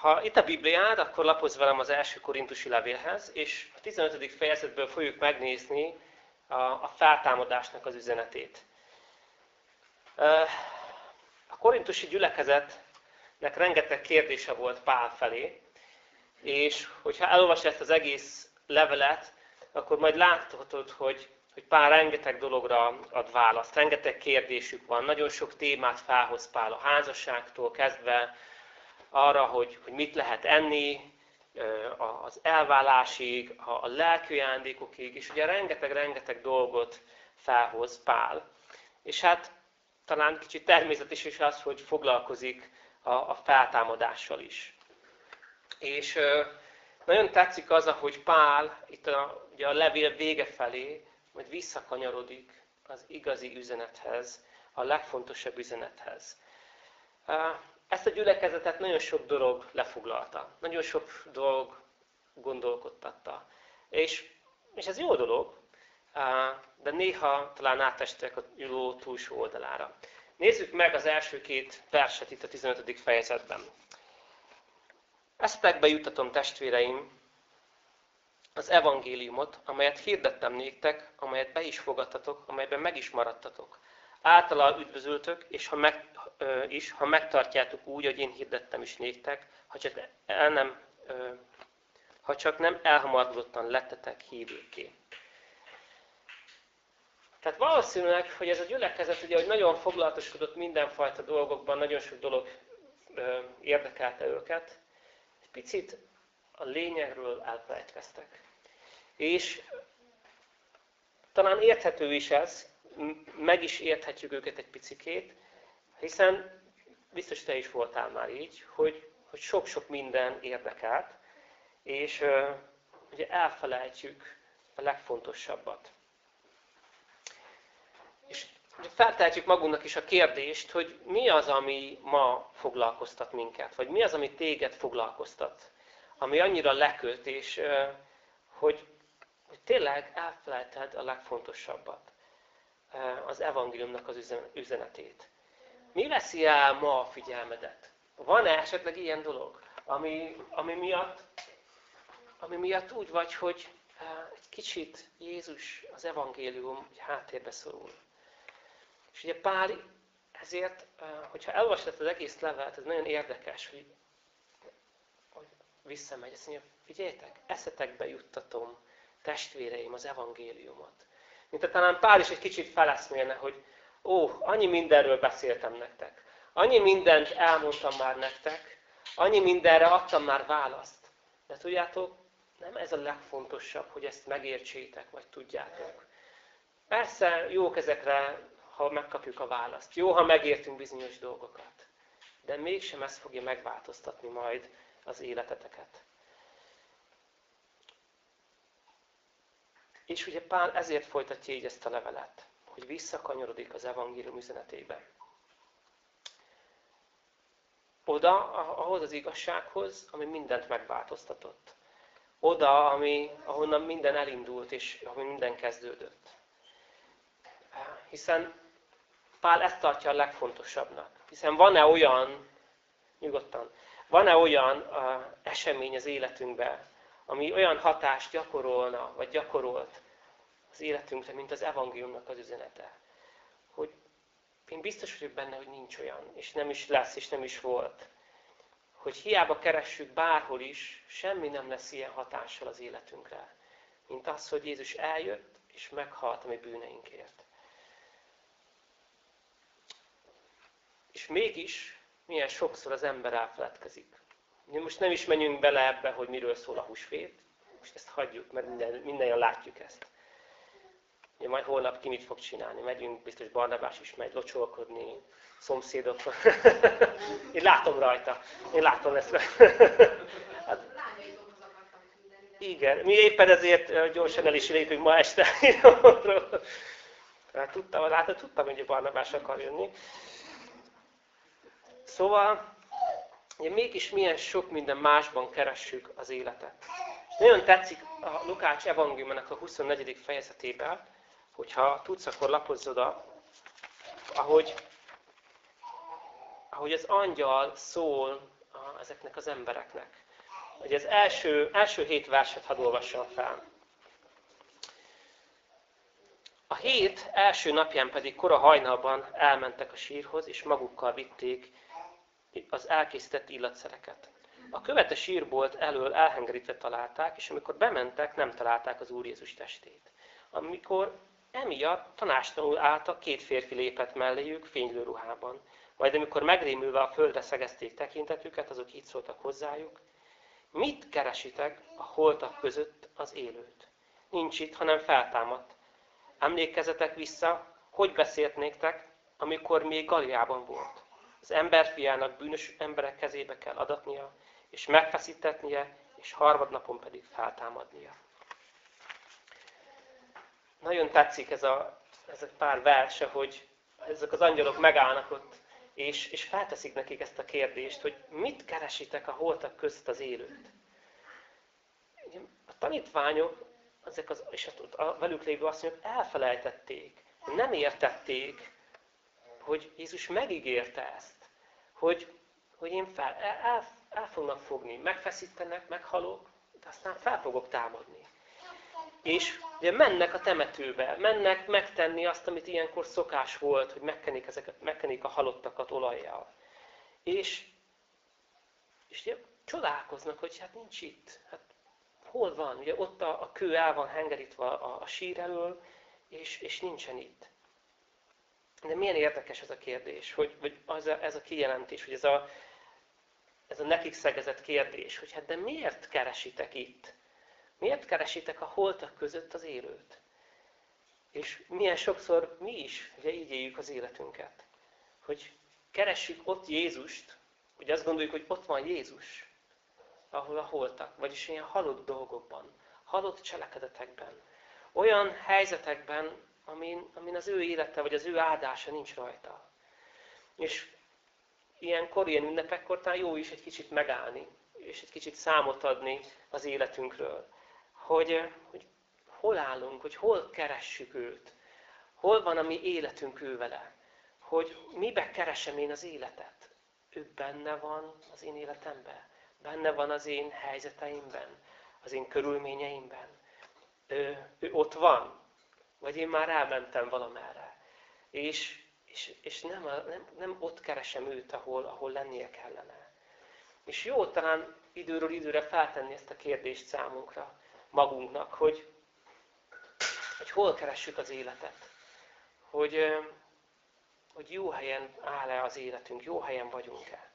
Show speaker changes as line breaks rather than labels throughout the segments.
Ha itt a Bibliád, akkor lapozz velem az első korintusi levélhez, és a 15. fejezetből fogjuk megnézni a, a feltámadásnak az üzenetét. A korintusi gyülekezetnek rengeteg kérdése volt Pál felé, és hogyha elolvasod ezt az egész levelet, akkor majd láthatod, hogy, hogy Pál rengeteg dologra ad választ, rengeteg kérdésük van, nagyon sok témát felhoz Pál a házasságtól kezdve, arra, hogy, hogy mit lehet enni, az elvállásig, a lelki ajándékokig, és ugye rengeteg-rengeteg dolgot felhoz Pál. És hát talán kicsit természetes is az, hogy foglalkozik a, a feltámadással is. És nagyon tetszik az, hogy Pál itt a, ugye a levél vége felé majd visszakanyarodik az igazi üzenethez, a legfontosabb üzenethez. Ezt a gyülekezetet nagyon sok dolog lefoglalta, nagyon sok dolog gondolkodtatta. És, és ez jó dolog, de néha talán átestek a jó túlsó oldalára. Nézzük meg az első két verset itt a 15. fejezetben. Eszetekbe juttatom, testvéreim, az evangéliumot, amelyet hirdettem néktek, amelyet be is fogadtatok, amelyben meg is maradtatok. Általa üdvözöltök, és ha meg, ö, is, ha megtartjátok úgy, hogy én hirdettem is néktek, ha csak, el nem, ö, ha csak nem elhamarkodottan lettetek hívőké. Tehát valószínűleg, hogy ez a gyülekezet, ugye, hogy nagyon foglalatoskodott mindenfajta dolgokban, nagyon sok dolog ö, érdekelte őket, egy picit a lényegről elfelejtkeztek. És talán érthető is ez, meg is érthetjük őket egy picikét, hiszen biztos te is voltál már így, hogy, sok-sok minden érdekelt, és uh, ugye elfelejtjük a legfontosabbat. És feltehetjük magunknak is a kérdést, hogy mi az, ami ma foglalkoztat minket, vagy mi az, ami téged foglalkoztat, ami annyira lekölt, és hogy, hogy tényleg elfelejted a legfontosabbat, az evangéliumnak az üzenetét. Mi veszi el ma a figyelmedet? Van-e esetleg ilyen dolog, ami, ami, miatt, ami miatt úgy vagy, hogy egy kicsit Jézus, az evangélium háttérbe szorul? És ugye Pál ezért, hogyha elolvasod az egész levelet, ez nagyon érdekes, hogy, hogy visszamegy, azt mondja, figyeljetek, eszetekbe juttatom, testvéreim, az evangéliumot. Mint talán Pál is egy kicsit feleszmélne, hogy ó, annyi mindenről beszéltem nektek, annyi mindent elmondtam már nektek, annyi mindenre adtam már választ. De tudjátok, nem ez a legfontosabb, hogy ezt megértsétek, vagy tudjátok. Persze jók ezekre, ha megkapjuk a választ. Jó, ha megértünk bizonyos dolgokat. De mégsem ez fogja megváltoztatni majd az életeteket. És ugye Pál ezért folytatja így ezt a levelet hogy visszakanyarodik az evangélium üzenetébe. Oda, ahhoz az igazsághoz, ami mindent megváltoztatott. Oda, ami, ahonnan minden elindult, és ahol minden kezdődött. Hiszen Pál ezt tartja a legfontosabbnak. Hiszen van-e olyan, nyugodtan, van-e olyan uh, esemény az életünkben, ami olyan hatást gyakorolna, vagy gyakorolt az életünkre, mint az evangéliumnak az üzenete. Hogy én biztos vagyok benne, hogy nincs olyan, és nem is lesz, és nem is volt. Hogy hiába keressük bárhol is, semmi nem lesz ilyen hatással az életünkre, mint az, hogy Jézus eljött, és meghalt a mi bűneinkért. És mégis, milyen sokszor az ember elfeledkezik. Most nem is menjünk bele ebbe, hogy miről szól a húsvét, most ezt hagyjuk, mert minden, mindannyian látjuk ezt. Ugye majd holnap ki mit fog csinálni. Megyünk, biztos Barnabás is megy locsolkodni, szomszédok. Én látom rajta. Én látom ezt. hát, igen, mi éppen ezért gyorsan el is lépünk ma este. hát, tudtam, látod, tudtam, hogy Barnabás akar jönni. Szóval, ugye mégis milyen sok minden másban keressük az életet. Nagyon tetszik a Lukács evangéliumának a 24. fejezetében, hogyha tudsz, akkor lapozz oda, ahogy, ahogy az angyal szól ezeknek az embereknek. Hogy az első, első hét verset hadd olvassam fel. A hét első napján pedig kora hajnalban elmentek a sírhoz, és magukkal vitték az elkészített illatszereket. A követe sírbolt elől elhengerítve találták, és amikor bementek, nem találták az Úr Jézus testét. Amikor emiatt tanástalanul álltak, két férfi lépett melléjük fénylő ruhában. Majd amikor megrémülve a földre szegezték tekintetüket, azok így szóltak hozzájuk. Mit keresitek a holtak között az élőt? Nincs itt, hanem feltámadt. Emlékezzetek vissza, hogy beszélt néktek, amikor még Galiában volt. Az emberfiának bűnös emberek kezébe kell adatnia, és megfeszítetnie, és harmadnapon pedig feltámadnia. Nagyon tetszik ez a, ez a pár verse, hogy ezek az angyalok megállnak ott, és, és felteszik nekik ezt a kérdést, hogy mit keresitek a holtak között az élőt. A tanítványok, ezek az, és a velük lévő asszonyok elfelejtették, nem értették, hogy Jézus megígérte ezt, hogy, hogy én fel, el, el fognak fogni, megfeszítenek, meghalok, de aztán fel fogok támadni. És ugye mennek a temetőbe, mennek megtenni azt, amit ilyenkor szokás volt, hogy megkenik, ezeket, megkenik a halottakat olajjal. És, és ugye csodálkoznak, hogy hát nincs itt. Hát hol van? Ugye ott a, a kő el van hengerítve a, a sír elől, és, és nincsen itt. De milyen érdekes ez a kérdés, hogy, vagy az a, ez a kijelentés, hogy ez a, ez a nekik szegezett kérdés, hogy hát de miért keresitek itt? Miért keresitek a holtak között az élőt? És milyen sokszor mi is ugye így éljük az életünket. Hogy keressük ott Jézust, hogy azt gondoljuk, hogy ott van Jézus, ahol a holtak, vagyis ilyen halott dolgokban, halott cselekedetekben, olyan helyzetekben, amin, amin az ő élete, vagy az ő áldása nincs rajta. És ilyenkor, ilyen ünnepekkor talán jó is egy kicsit megállni, és egy kicsit számot adni az életünkről hogy, hogy hol állunk, hogy hol keressük őt, hol van a mi életünk ő vele, hogy mibe keresem én az életet. Ő benne van az én életemben, benne van az én helyzeteimben, az én körülményeimben. Ő, ő ott van, vagy én már elmentem valamerre. És, és, és nem, nem, nem ott keresem őt, ahol, ahol lennie kellene. És jó talán időről időre feltenni ezt a kérdést számunkra, magunknak, hogy, hogy hol keressük az életet. Hogy, hogy jó helyen áll-e az életünk, jó helyen vagyunk-e.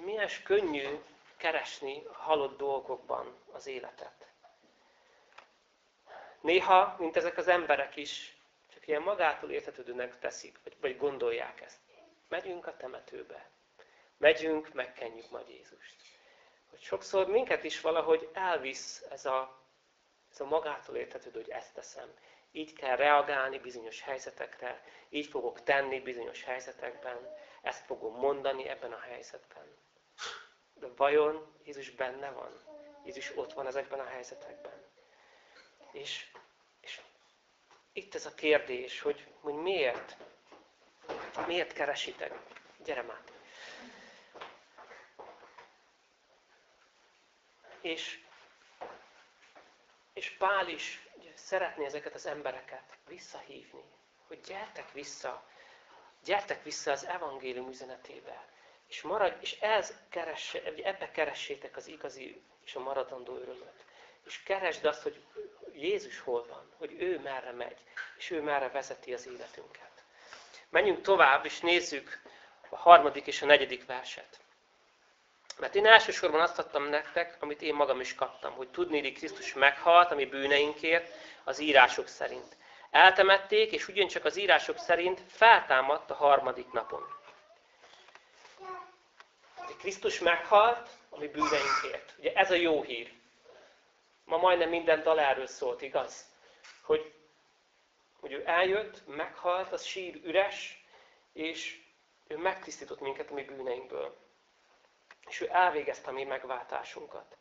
Milyen könnyű keresni halott dolgokban az életet. Néha, mint ezek az emberek is, ilyen magától értetődőnek teszik, vagy, vagy gondolják ezt. Megyünk a temetőbe. Megyünk, megkenjük majd Jézust. Hogy sokszor minket is valahogy elvisz ez a, ez a magától értetődő, hogy ezt teszem. Így kell reagálni bizonyos helyzetekre, így fogok tenni bizonyos helyzetekben, ezt fogom mondani ebben a helyzetben. De vajon Jézus benne van? Jézus ott van ezekben a helyzetekben? És itt ez a kérdés, hogy, hogy miért? Miért keresitek? Gyere már! És, és Pál is szeretné ezeket az embereket visszahívni, hogy gyertek vissza, gyertek vissza az evangélium üzenetébe, és, maradj, és ez keresse, ebbe keressétek az igazi és a maradandó örömöt. És keresd azt, hogy Jézus hol van, hogy ő merre megy, és ő merre vezeti az életünket. Menjünk tovább, és nézzük a harmadik és a negyedik verset. Mert én elsősorban azt adtam nektek, amit én magam is kaptam, hogy hogy Krisztus meghalt a mi bűneinkért az írások szerint. Eltemették, és ugyancsak az írások szerint feltámadt a harmadik napon. Krisztus meghalt a mi bűneinkért. Ugye ez a jó hír. Ma majdnem minden dal erről szólt, igaz? Hogy, hogy ő eljött, meghalt, az sír üres, és ő megtisztított minket a mi bűneinkből. És ő elvégezte a mi megváltásunkat.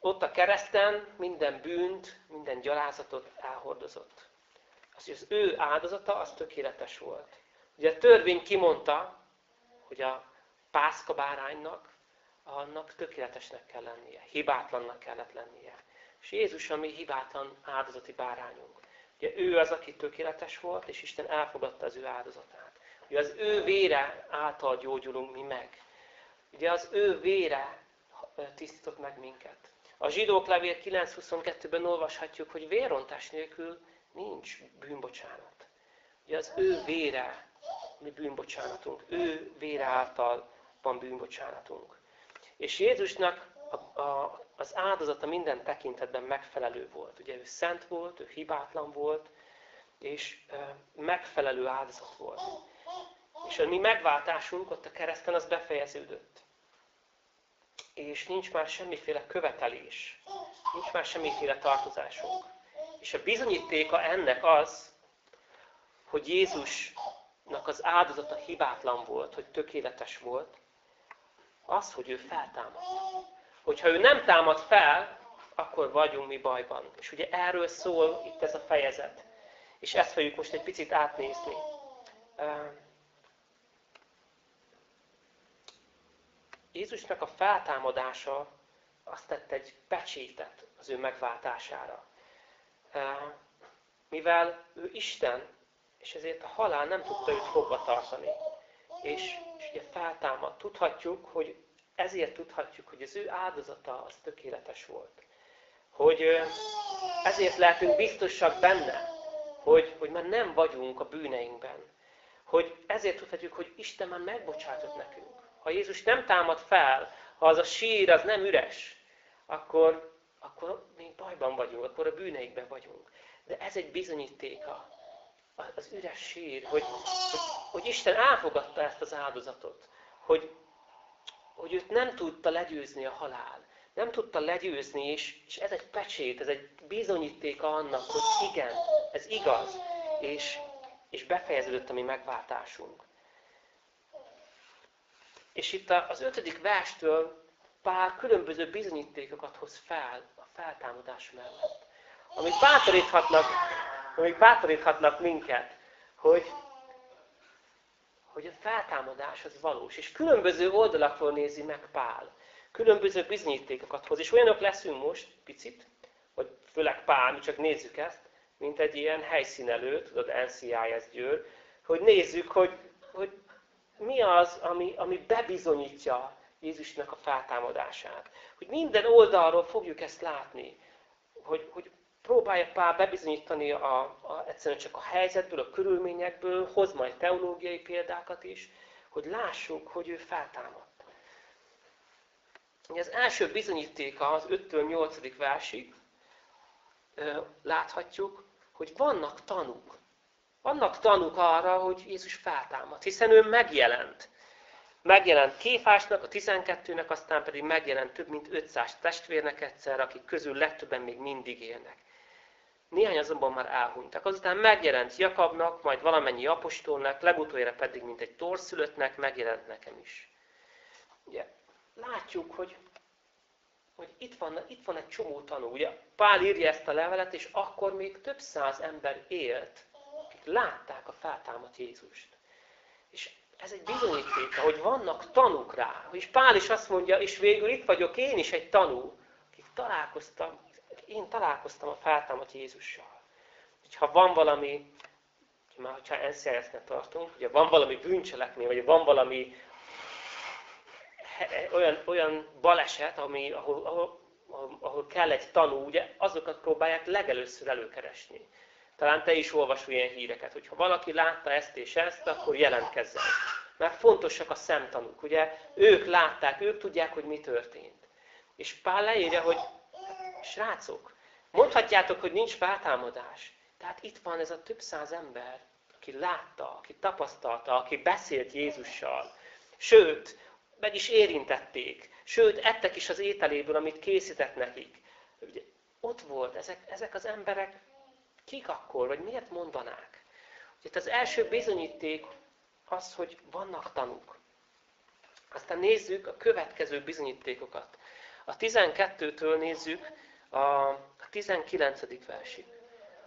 ott a kereszten minden bűnt, minden gyalázatot elhordozott. Az, az ő áldozata az tökéletes volt. Ugye a törvény kimondta, hogy a pászka báránynak annak tökéletesnek kell lennie, hibátlannak kellett lennie. És Jézus a mi hibátlan áldozati bárányunk. Ugye ő az, aki tökéletes volt, és Isten elfogadta az ő áldozatát. Ugye az ő vére által gyógyulunk mi meg. Ugye az ő vére tisztított meg minket. A zsidók levél 9.22-ben olvashatjuk, hogy vérontás nélkül nincs bűnbocsánat. Ugye az ő vére mi bűnbocsánatunk. Ő vére által van bűnbocsánatunk. És Jézusnak a, a, az áldozata minden tekintetben megfelelő volt. Ugye ő szent volt, ő hibátlan volt, és e, megfelelő áldozat volt. És a mi megváltásunk ott a kereszten az befejeződött. És nincs már semmiféle követelés. Nincs már semmiféle tartozásunk. És a bizonyítéka ennek az, hogy Jézusnak az áldozata hibátlan volt, hogy tökéletes volt, az, hogy ő feltámad. Hogyha ő nem támad fel, akkor vagyunk mi bajban. És ugye erről szól itt ez a fejezet. És ezt fogjuk most egy picit átnézni. Jézusnak a feltámadása azt tett egy pecsétet az ő megváltására. Mivel ő Isten, és ezért a halál nem tudta őt fogva tartani. És, és ugye feltámad. Tudhatjuk, hogy ezért tudhatjuk, hogy az ő áldozata az tökéletes volt. Hogy ezért lehetünk biztosak benne, hogy, hogy már nem vagyunk a bűneinkben. Hogy ezért tudhatjuk, hogy Isten már megbocsátott nekünk. Ha Jézus nem támad fel, ha az a sír az nem üres, akkor, akkor még bajban vagyunk, akkor a bűneikben vagyunk. De ez egy bizonyítéka, az üres sír, hogy, hogy, hogy Isten elfogadta ezt az áldozatot, hogy, hogy őt nem tudta legyőzni a halál. Nem tudta legyőzni, és, és ez egy pecsét, ez egy bizonyítéka annak, hogy igen, ez igaz, és, és befejeződött a mi megváltásunk. És itt az ötödik verstől pár különböző bizonyítékokat hoz fel a feltámadás mellett. Amik bátoríthatnak, amik bátoríthatnak minket, hogy, hogy a feltámadás az valós. És különböző oldalakról nézi meg Pál. Különböző bizonyítékokat hoz. És olyanok leszünk most, picit, vagy főleg Pál, mi csak nézzük ezt, mint egy ilyen helyszínelő, tudod, NCIS győr, hogy nézzük, hogy, hogy mi az, ami, ami bebizonyítja Jézusnak a feltámadását. Hogy minden oldalról fogjuk ezt látni, hogy, hogy próbálja Pál bebizonyítani a, a, egyszerűen csak a helyzetből, a körülményekből, hoz majd teológiai példákat is, hogy lássuk, hogy ő feltámadt. Az első bizonyítéka az 5-től 8. versig láthatjuk, hogy vannak tanúk. Vannak tanúk arra, hogy Jézus feltámadt, hiszen ő megjelent. Megjelent Kéfásnak, a 12-nek, aztán pedig megjelent több mint 500 testvérnek egyszer, akik közül legtöbben még mindig élnek. Néhány azonban már elhunytak. Azután megjelent Jakabnak, majd valamennyi apostolnak, legutoljára pedig, mint egy torszülöttnek, megjelent nekem is. Ugye, látjuk, hogy, hogy itt, van, itt van egy csomó tanú. Ugye, Pál írja ezt a levelet, és akkor még több száz ember élt, akik látták a feltámadt Jézust. És ez egy bizonyítéka, hogy vannak tanúk rá. És Pál is azt mondja, és végül itt vagyok én is egy tanú, akik találkoztam én találkoztam a feltámadt Jézussal. Ha van valami, már hogyha NCIS-nek tartunk, ugye van valami bűncselekmény, vagy van valami olyan, olyan baleset, ami, ahol, ahol, ahol kell egy tanú, ugye azokat próbálják legelőször előkeresni. Talán te is olvasol ilyen híreket, hogy ha valaki látta ezt és ezt, akkor jelentkezzen. Mert fontosak a szemtanúk, ugye? Ők látták, ők tudják, hogy mi történt. És Pál leírja, hogy Srácok, mondhatjátok, hogy nincs feltámadás. Tehát itt van ez a több száz ember, aki látta, aki tapasztalta, aki beszélt Jézussal. Sőt, meg is érintették. Sőt, ettek is az ételéből, amit készített nekik. Ugye, ott volt, ezek, ezek az emberek kik akkor, vagy miért mondanák? Ugye, az első bizonyíték az, hogy vannak tanúk. Aztán nézzük a következő bizonyítékokat. A 12-től nézzük a 19. versig.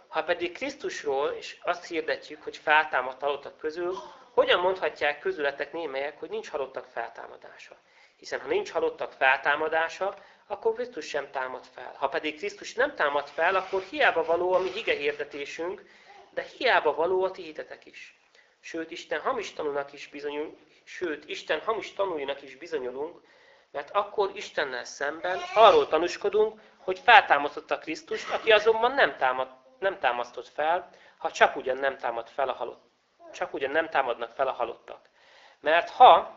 Ha pedig Krisztusról, és azt hirdetjük, hogy feltámadt halottak közül, hogyan mondhatják közületek némelyek, hogy nincs halottak feltámadása? Hiszen ha nincs halottak feltámadása, akkor Krisztus sem támad fel. Ha pedig Krisztus nem támad fel, akkor hiába való a mi hige hirdetésünk, de hiába való a ti hitetek is. Sőt, Isten hamis tanulnak is bizonyul, sőt, Isten hamis tanulnak is bizonyulunk, mert akkor Istennel szemben arról tanúskodunk, hogy feltámasztotta Krisztust, aki azonban nem, támad, nem támasztott fel, ha csak ugyan nem támad fel a halott. Csak ugyan nem támadnak fel a halottak. Mert ha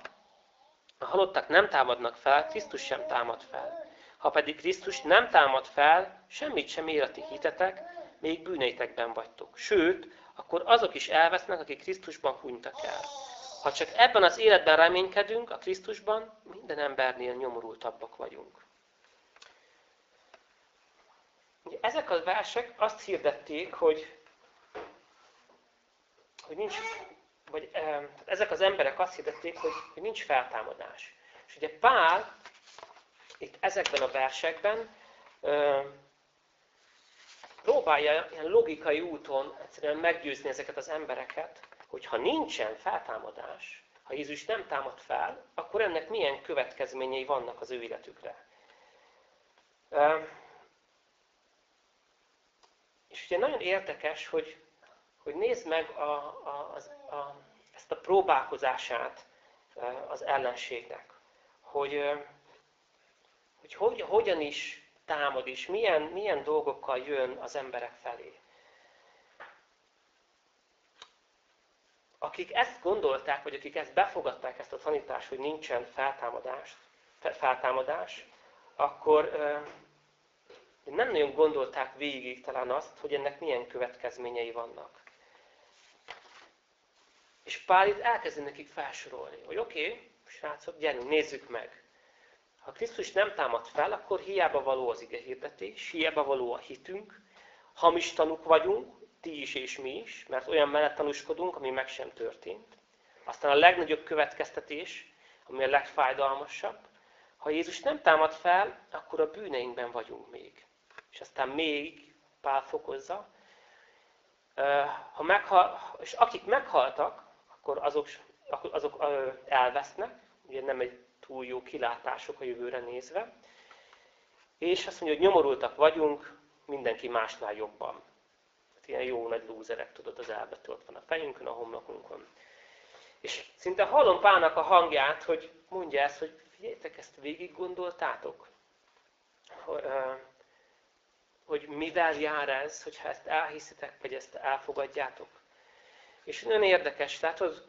a halottak nem támadnak fel, Krisztus sem támad fel. Ha pedig Krisztus nem támad fel, semmit sem ér a ti hitetek, még bűneitekben vagytok. Sőt, akkor azok is elvesznek, akik Krisztusban hunytak el. Ha csak ebben az életben reménykedünk, a Krisztusban, minden embernél nyomorultabbak vagyunk. Ezek a versek azt hirdették, hogy, hogy nincs, vagy ezek az emberek azt hirdették, hogy, hogy nincs feltámadás. És ugye Pál itt ezekben a versekben próbálja ilyen logikai úton egyszerűen meggyőzni ezeket az embereket, hogy ha nincsen feltámadás, ha Jézus nem támad fel, akkor ennek milyen következményei vannak az ő életükre. És ugye nagyon érdekes, hogy, hogy nézd meg a, a, a, a, ezt a próbálkozását az ellenségnek. Hogy, hogy, hogy hogyan is támad, és milyen, milyen dolgokkal jön az emberek felé. Akik ezt gondolták, vagy akik ezt befogadták, ezt a tanítást, hogy nincsen feltámadás, feltámadás akkor nem nagyon gondolták végig talán azt, hogy ennek milyen következményei vannak. És Pál itt elkezdi nekik felsorolni, hogy oké, okay, srácok, gyerünk, nézzük meg. Ha Krisztus nem támad fel, akkor hiába való az ige hirdetés, hiába való a hitünk, hamis tanuk vagyunk, ti is és mi is, mert olyan mellett tanúskodunk, ami meg sem történt. Aztán a legnagyobb következtetés, ami a legfájdalmasabb, ha Jézus nem támad fel, akkor a bűneinkben vagyunk még. És aztán még Pál fokozza, ha meghal, és akik meghaltak, akkor azok, azok elvesznek, ugye nem egy túl jó kilátások a jövőre nézve. És azt mondja, hogy nyomorultak vagyunk, mindenki másnál jobban. Ilyen jó nagy lúzerek, tudod, az elbetű ott van a fejünkön, a homlokunkon. És szinte hallom Pálnak a hangját, hogy mondja ezt, hogy figyeljetek, ezt végig gondoltátok? Hogy mivel jár ez, hogyha ezt elhiszitek, vagy ezt elfogadjátok? És nagyon érdekes, tehát hogy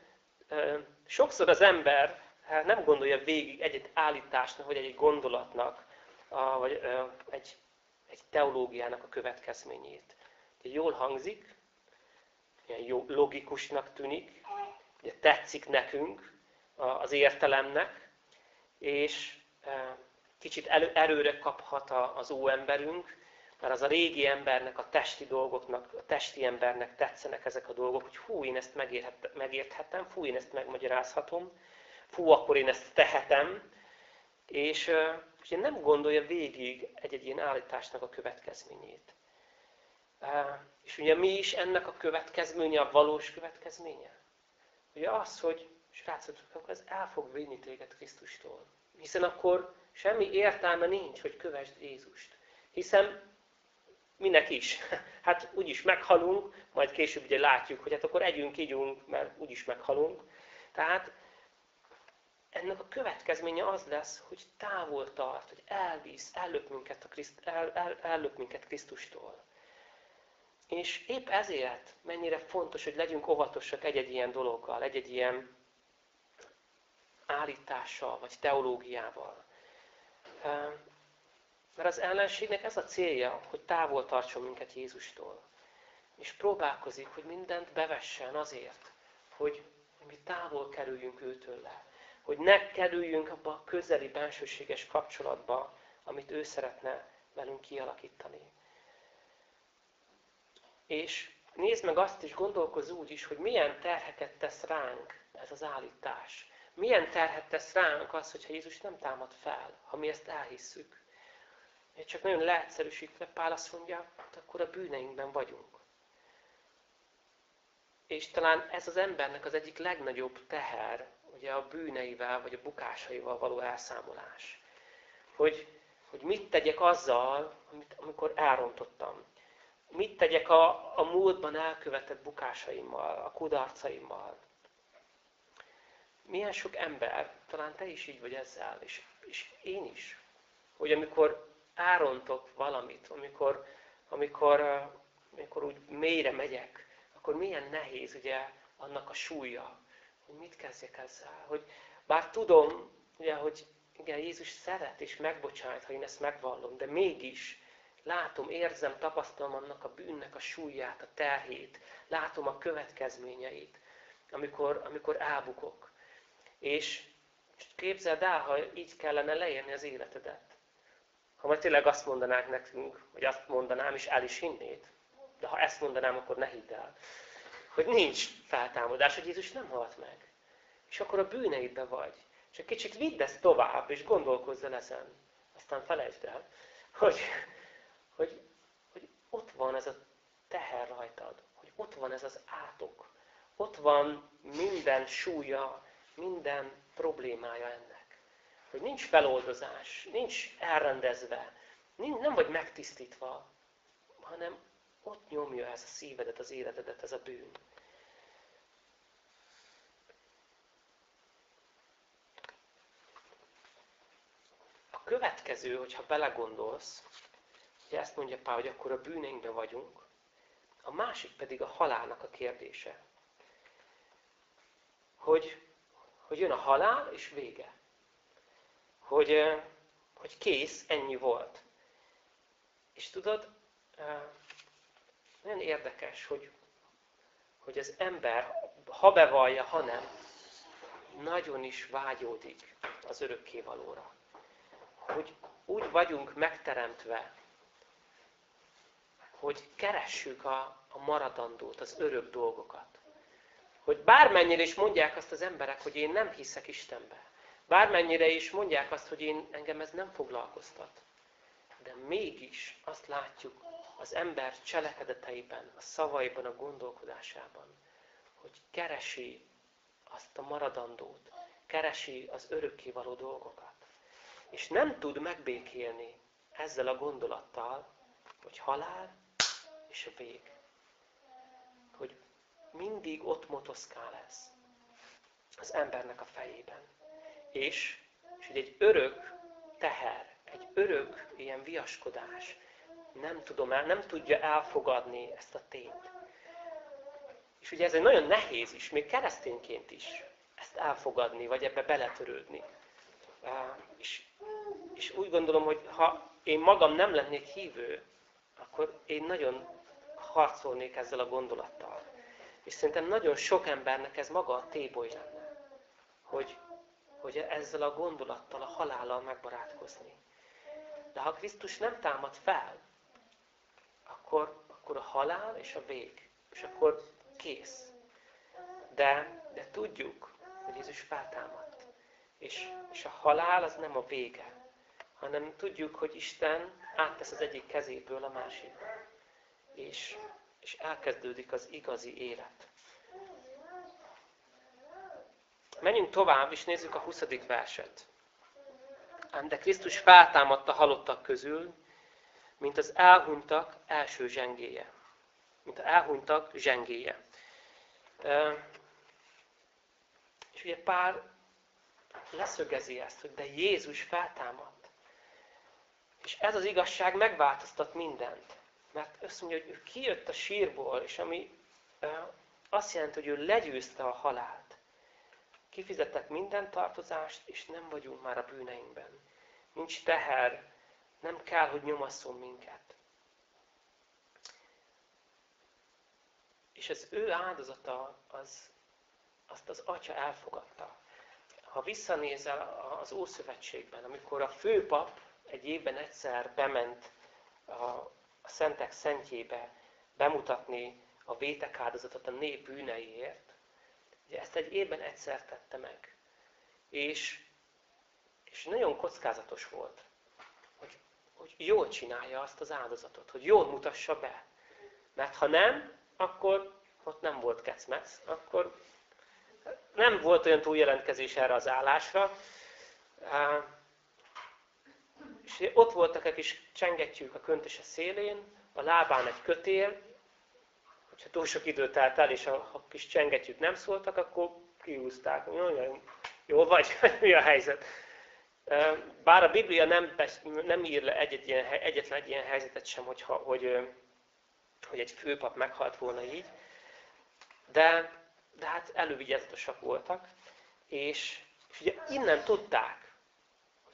sokszor az ember Hát nem gondolja végig egy-egy állításnak, vagy egy gondolatnak, a, vagy egy, egy teológiának a következményét. Jól hangzik, ilyen jó, logikusnak tűnik, ugye tetszik nekünk az értelemnek, és kicsit elő, erőre kaphat az óemberünk, mert az a régi embernek, a testi dolgoknak, a testi embernek tetszenek ezek a dolgok, hogy hú, én ezt megérthetem, fú, én ezt megmagyarázhatom, fú, akkor én ezt tehetem, és ugye nem gondolja végig egy-egy ilyen állításnak a következményét. És ugye mi is ennek a következménye, a valós következménye? Ugye az, hogy srácok, akkor ez el fog vinni téged Krisztustól. Hiszen akkor semmi értelme nincs, hogy kövesd Jézust. Hiszen minek is? Hát úgyis meghalunk, majd később ugye látjuk, hogy hát akkor együnk, ígyunk, mert úgyis meghalunk. Tehát ennek a következménye az lesz, hogy távol tart, hogy elvisz, ellök minket, a Kriszt, el, el, ellök minket Krisztustól. És épp ezért mennyire fontos, hogy legyünk óvatosak egy-egy ilyen dologgal, egy-egy ilyen állítással, vagy teológiával. Mert az ellenségnek ez a célja, hogy távol tartson minket Jézustól. És próbálkozik, hogy mindent bevessen azért, hogy mi távol kerüljünk őtől le hogy ne kerüljünk abba a közeli bensőséges kapcsolatba, amit ő szeretne velünk kialakítani. És nézd meg azt is, gondolkozz úgy is, hogy milyen terheket tesz ránk ez az állítás. Milyen terhet tesz ránk az, hogyha Jézus nem támad fel, ha mi ezt elhisszük. csak nagyon leegyszerűsítve Pál azt mondja, hát akkor a bűneinkben vagyunk. És talán ez az embernek az egyik legnagyobb teher, ugye a bűneivel, vagy a bukásaival való elszámolás. Hogy, hogy mit tegyek azzal, amit, amikor elrontottam. Mit tegyek a, a múltban elkövetett bukásaimmal, a kudarcaimmal. Milyen sok ember, talán te is így vagy ezzel, és, és én is, hogy amikor elrontok valamit, amikor, amikor, amikor úgy mélyre megyek, akkor milyen nehéz ugye annak a súlya, hogy mit kezdjek ezzel. Hogy bár tudom, ugye, hogy igen, Jézus szeret és megbocsájt, ha én ezt megvallom, de mégis látom, érzem, tapasztalom annak a bűnnek a súlyát, a terhét, látom a következményeit, amikor, amikor elbukok. És képzeld el, ha így kellene leérni az életedet. Ha majd tényleg azt mondanák nekünk, vagy azt mondanám, és el is hinnéd, de ha ezt mondanám, akkor ne hidd el, hogy nincs feltámadás, hogy Jézus nem halt meg. És akkor a bűneidbe vagy. És egy kicsit vidd ezt tovább, és gondolkozz el ezen. Aztán felejtsd el, hogy, hogy, hogy ott van ez a teher rajtad, hogy ott van ez az átok. Ott van minden súlya, minden problémája ennek. Hogy nincs feloldozás, nincs elrendezve, nem vagy megtisztítva, hanem ott nyomja ez a szívedet, az életedet, ez a bűn. A következő, hogyha belegondolsz, ugye ezt mondja Pál, hogy akkor a bűneinkben vagyunk, a másik pedig a halálnak a kérdése. Hogy, hogy jön a halál, és vége. Hogy, hogy kész, ennyi volt. És tudod, nagyon érdekes, hogy, hogy az ember, ha bevallja, ha nem, nagyon is vágyódik az örökkévalóra. Hogy úgy vagyunk megteremtve, hogy keressük a, a maradandót, az örök dolgokat. Hogy bármennyire is mondják azt az emberek, hogy én nem hiszek Istenbe. Bármennyire is mondják azt, hogy én engem ez nem foglalkoztat. De mégis azt látjuk, az ember cselekedeteiben, a szavaiban, a gondolkodásában, hogy keresi azt a maradandót, keresi az örökkévaló dolgokat. És nem tud megbékélni ezzel a gondolattal, hogy halál és vég. Hogy mindig ott motoszkál ez az embernek a fejében. És, és egy örök teher, egy örök ilyen viaskodás, nem, tudom el, nem tudja elfogadni ezt a tényt. És ugye ez egy nagyon nehéz is, még keresztényként is ezt elfogadni, vagy ebbe beletörődni. És, és úgy gondolom, hogy ha én magam nem lennék hívő, akkor én nagyon harcolnék ezzel a gondolattal. És szerintem nagyon sok embernek ez maga a téboly lenne, hogy, hogy ezzel a gondolattal, a halállal megbarátkozni. De ha Krisztus nem támad fel, akkor, akkor a halál és a vég. És akkor kész. De, de tudjuk, hogy Jézus feltámadt. És, és a halál az nem a vége, hanem tudjuk, hogy Isten áttesz az egyik kezéből a másikba. És, és elkezdődik az igazi élet. Menjünk tovább, és nézzük a 20. verset. Ám de Krisztus feltámadt a halottak közül, mint az elhunytak első zsengéje. Mint az elhunytak zsengéje. És ugye Pál leszögezi ezt, hogy de Jézus feltámadt. És ez az igazság megváltoztat mindent. Mert azt mondja, hogy ő kijött a sírból, és ami azt jelenti, hogy ő legyőzte a halált. Kifizetett minden tartozást, és nem vagyunk már a bűneinkben. Nincs teher, nem kell, hogy nyomasszon minket. És az ő áldozata, az, azt az Atya elfogadta. Ha visszanézel az Ószövetségben, amikor a főpap egy évben egyszer bement a, a Szentek Szentjébe bemutatni a vétek áldozatot a nép bűneiért, ugye ezt egy évben egyszer tette meg. És, és nagyon kockázatos volt hogy jól csinálja azt az áldozatot, hogy jól mutassa be. Mert ha nem, akkor ott nem volt kecmec, akkor nem volt olyan túljelentkezés erre az állásra. És ott voltak egy kis csengettyűk a köntöse szélén, a lábán egy kötél, hogyha túl sok idő telt el, és a, kis csengettyűk nem szóltak, akkor kiúzták. Jó, jó vagy, mi a helyzet? Bár a Biblia nem, nem ír le egy, egy ilyen, egyetlen egy ilyen helyzetet sem, hogyha, hogy, hogy egy főpap meghalt volna így, de, de hát elővigyázatosak voltak, és, és ugye innen tudták,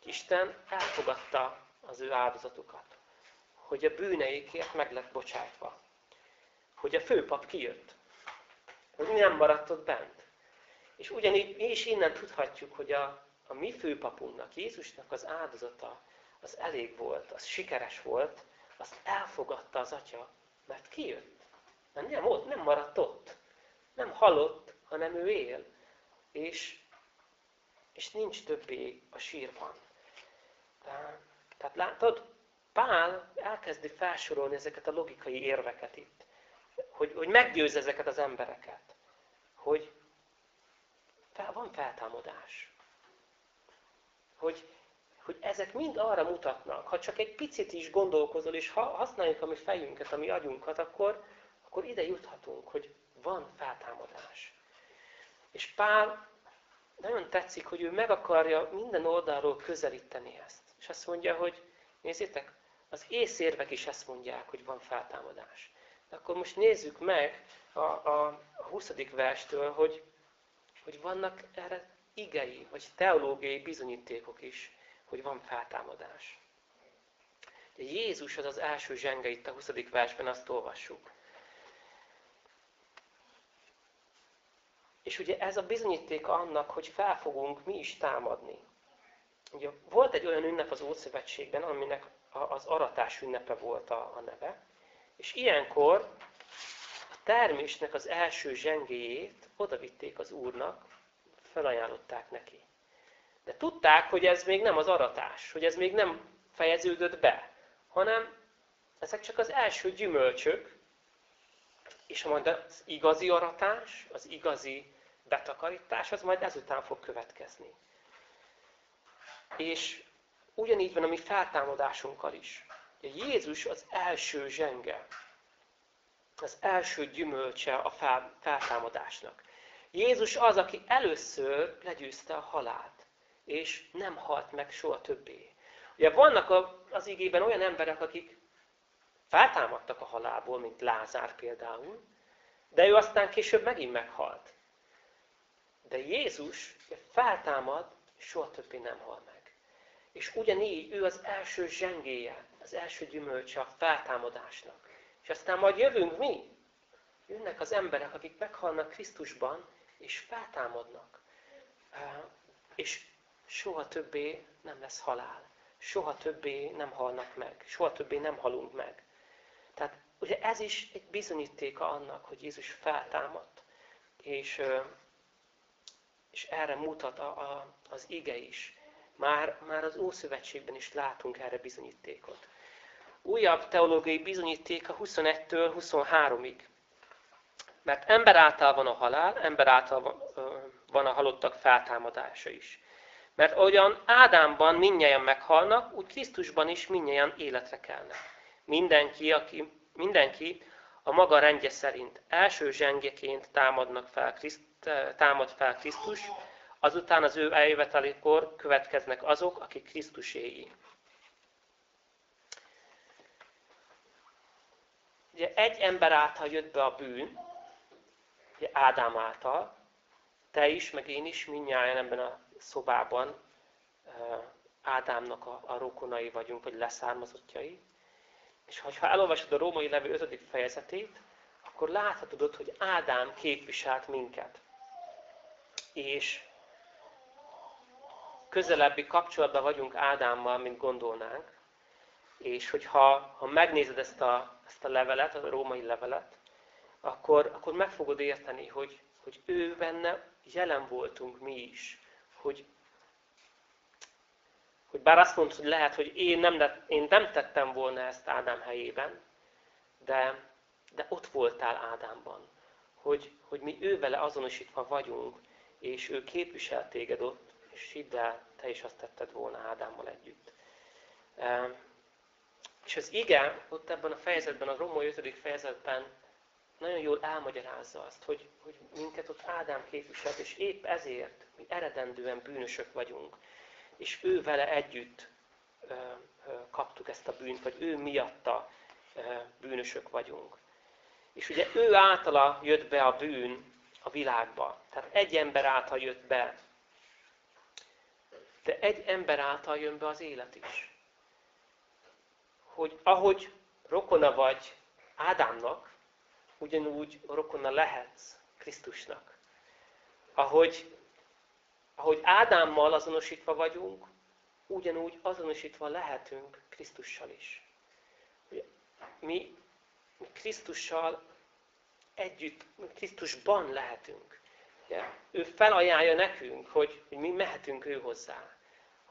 Isten elfogadta az ő áldozatukat, hogy a bűneikért meg lett bocsájtva, hogy a főpap kijött, hogy nem maradt ott bent. És ugyanígy mi is innen tudhatjuk, hogy a, a mi főpapunknak, Jézusnak az áldozata, az elég volt, az sikeres volt, azt elfogadta az Atya, mert kijött. Mert nem ott, nem maradt ott. Nem halott, hanem ő él. És, és nincs többé a sírban. Tehát látod, Pál elkezdi felsorolni ezeket a logikai érveket itt. Hogy, hogy meggyőz ezeket az embereket. Hogy fel, van feltámadás hogy, hogy ezek mind arra mutatnak, ha csak egy picit is gondolkozol, és ha használjuk a mi fejünket, a mi agyunkat, akkor, akkor ide juthatunk, hogy van feltámadás. És Pál nagyon tetszik, hogy ő meg akarja minden oldalról közelíteni ezt. És azt mondja, hogy nézzétek, az észérvek is ezt mondják, hogy van feltámadás. De akkor most nézzük meg a, a, a 20. verstől, hogy, hogy vannak erre igei, vagy teológiai bizonyítékok is, hogy van feltámadás. Jézus az az első zsenge itt a 20. versben, azt olvassuk. És ugye ez a bizonyíték annak, hogy fel fogunk mi is támadni. Ugye volt egy olyan ünnep az Ószövetségben, aminek az aratás ünnepe volt a, a neve, és ilyenkor a termésnek az első zsengéjét odavitték az Úrnak, felajánlották neki. De tudták, hogy ez még nem az aratás, hogy ez még nem fejeződött be, hanem ezek csak az első gyümölcsök, és majd az igazi aratás, az igazi betakarítás, az majd ezután fog következni. És ugyanígy van a mi feltámadásunkkal is. Jézus az első zsenge, az első gyümölcse a feltámadásnak. Jézus az, aki először legyőzte a halált, és nem halt meg soha többé. Ugye vannak az igében olyan emberek, akik feltámadtak a halálból, mint Lázár például, de ő aztán később megint meghalt. De Jézus feltámad, soha többé nem hal meg. És ugyanígy ő az első zsengéje, az első gyümölcse a feltámadásnak. És aztán majd jövünk mi. Jönnek az emberek, akik meghalnak Krisztusban, és feltámadnak. És soha többé nem lesz halál. Soha többé nem halnak meg. Soha többé nem halunk meg. Tehát ugye ez is egy bizonyítéka annak, hogy Jézus feltámadt. És, és erre mutat a, a, az ige is. Már, már az Ószövetségben is látunk erre bizonyítékot. Újabb teológiai bizonyíték a 21-től 23-ig. Mert ember által van a halál, ember által van a halottak feltámadása is. Mert ahogyan Ádámban minnyáján meghalnak, úgy Krisztusban is minnyáján életre kelnek. Mindenki, aki, mindenki a maga rendje szerint első zsengjeként támadnak támad fel Krisztus, azután az ő eljövetelikor következnek azok, akik Krisztuséi. Ugye egy ember által jött be a bűn, Ádám által, te is, meg én is, mindnyáján ebben a szobában Ádámnak a, a rokonai vagyunk, vagy leszármazottjai. És ha elolvasod a római levő 5. fejezetét, akkor láthatod ott, hogy Ádám képviselt minket. És közelebbi kapcsolatban vagyunk Ádámmal, mint gondolnánk. És hogyha ha megnézed ezt a, ezt a levelet, a római levelet, akkor, akkor meg fogod érteni, hogy, hogy ő benne jelen voltunk mi is. Hogy, hogy bár azt mondta, hogy lehet, hogy én nem, én nem tettem volna ezt Ádám helyében, de, de ott voltál Ádámban, hogy, hogy mi ővele azonosítva vagyunk, és ő képvisel téged ott, és hidd el, te is azt tetted volna Ádámmal együtt. És az ige, ott ebben a fejezetben, a Római 5. fejezetben nagyon jól elmagyarázza azt, hogy, hogy minket ott Ádám képviselt, és épp ezért mi eredendően bűnösök vagyunk. És ő vele együtt ö, ö, kaptuk ezt a bűnt, vagy ő miatta ö, bűnösök vagyunk. És ugye ő általa jött be a bűn a világba. Tehát egy ember által jött be. De egy ember által jön be az élet is. Hogy ahogy rokona vagy Ádámnak, ugyanúgy rokona lehetsz Krisztusnak. Ahogy, ahogy Ádámmal azonosítva vagyunk, ugyanúgy azonosítva lehetünk Krisztussal is. Mi, Krisztussal együtt, Krisztusban lehetünk. Ő felajánlja nekünk, hogy, hogy mi mehetünk ő hozzá.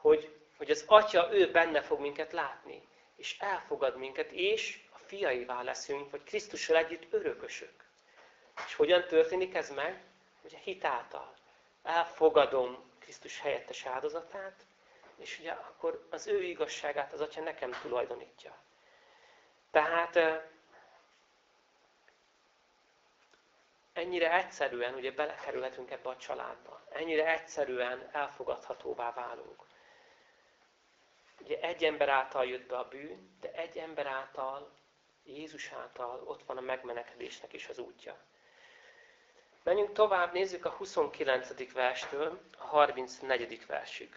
Hogy, hogy az Atya, ő benne fog minket látni, és elfogad minket, és fiaivá leszünk, vagy Krisztussal együtt örökösök. És hogyan történik ez meg? Ugye hitáltal. Elfogadom Krisztus helyettes áldozatát, és ugye akkor az ő igazságát az Atya nekem tulajdonítja. Tehát ennyire egyszerűen ugye belekerülhetünk ebbe a családba. Ennyire egyszerűen elfogadhatóvá válunk. Ugye egy ember által jött be a bűn, de egy ember által Jézus által ott van a megmenekedésnek is az útja. Menjünk tovább, nézzük a 29. verstől a 34. versig.